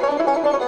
Música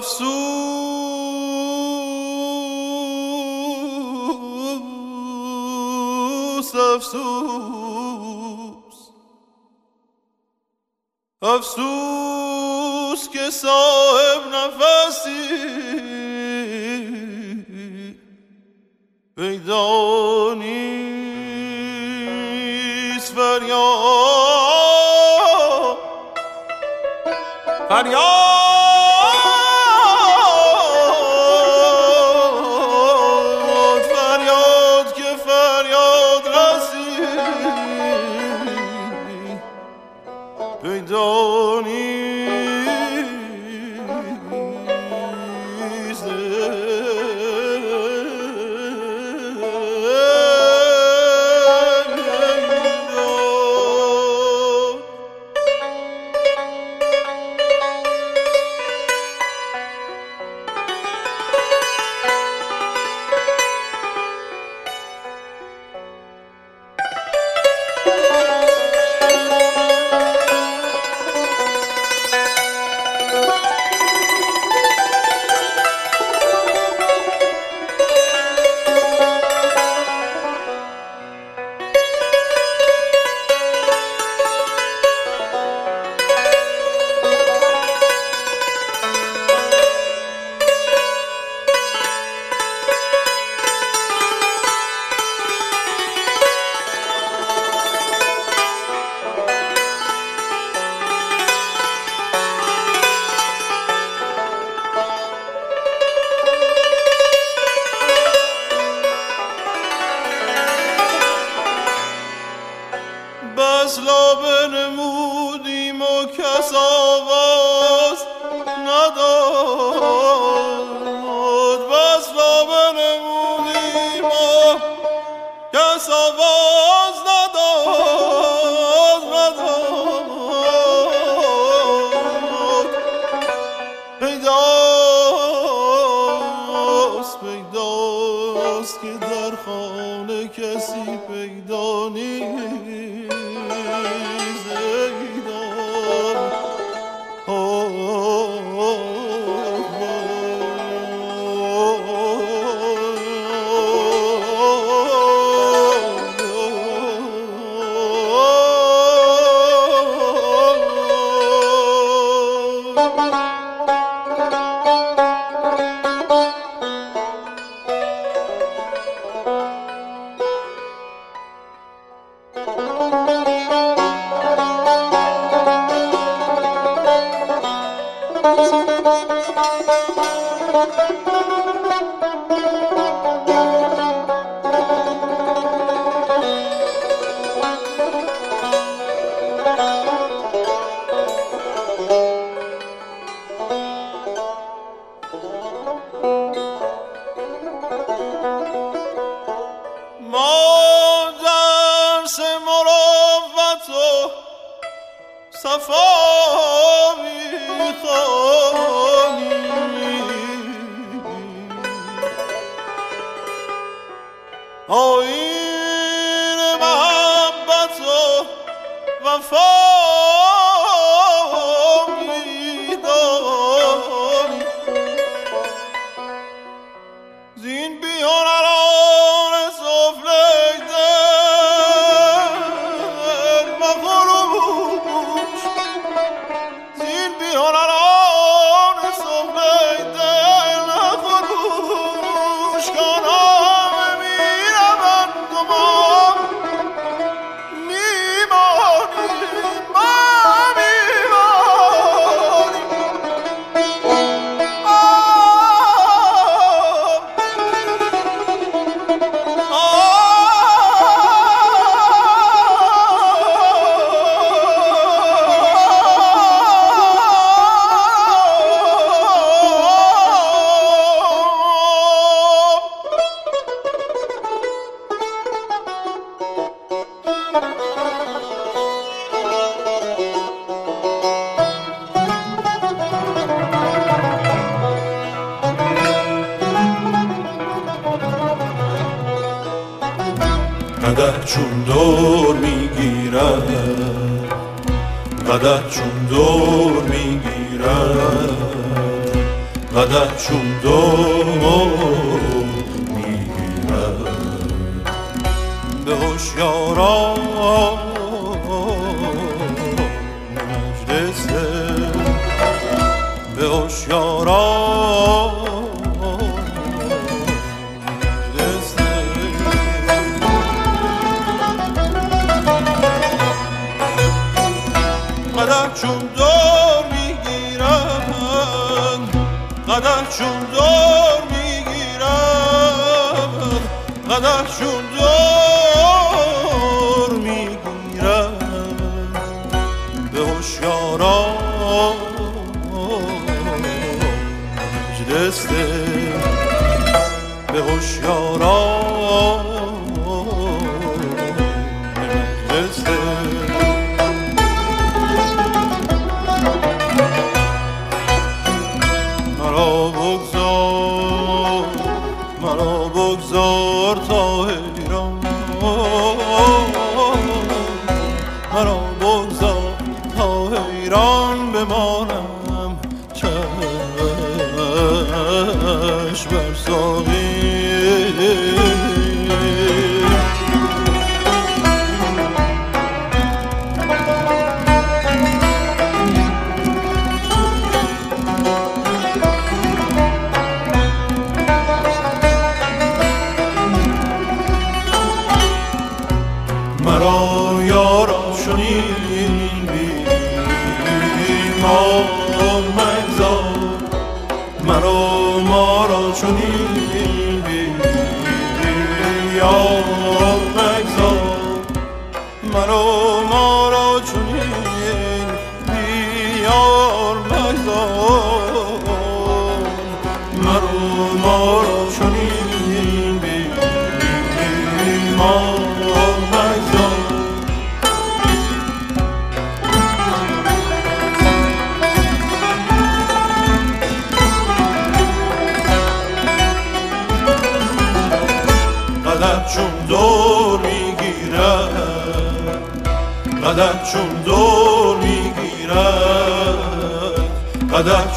افسوس افسوس. افسوس که صاحب نفسی پیدا نیست فریاد. فریاد. وصل بنمودیم و کس آغاز ندارد. آین محبت و وفا. قدت چون دور می‌گیرد قدت چون دور می‌گیرد قدت چون دور می‌گیرد به هوشیاران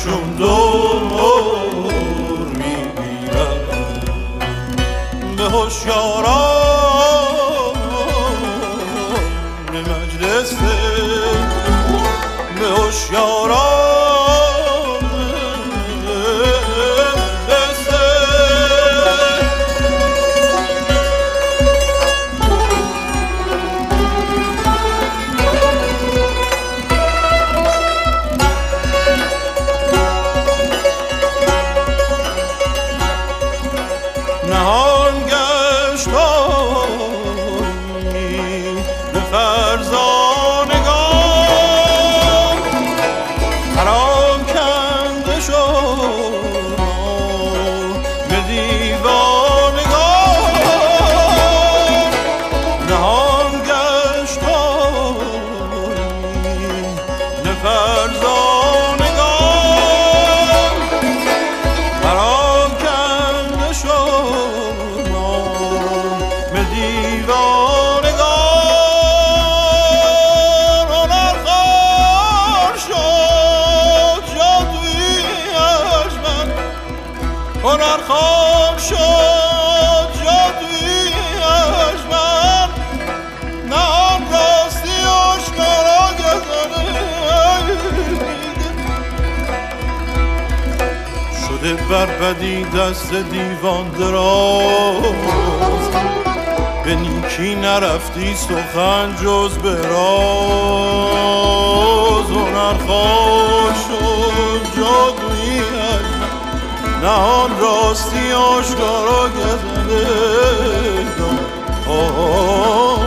چون دور می‌گیرد به هوشیاران مجلس به هوشیاران بر بدی دست دیوان دراز. به نیکی نرفتی سخن جز به راز. هنر خوش و جادویی نهان راستی آشکارا گزنده. دار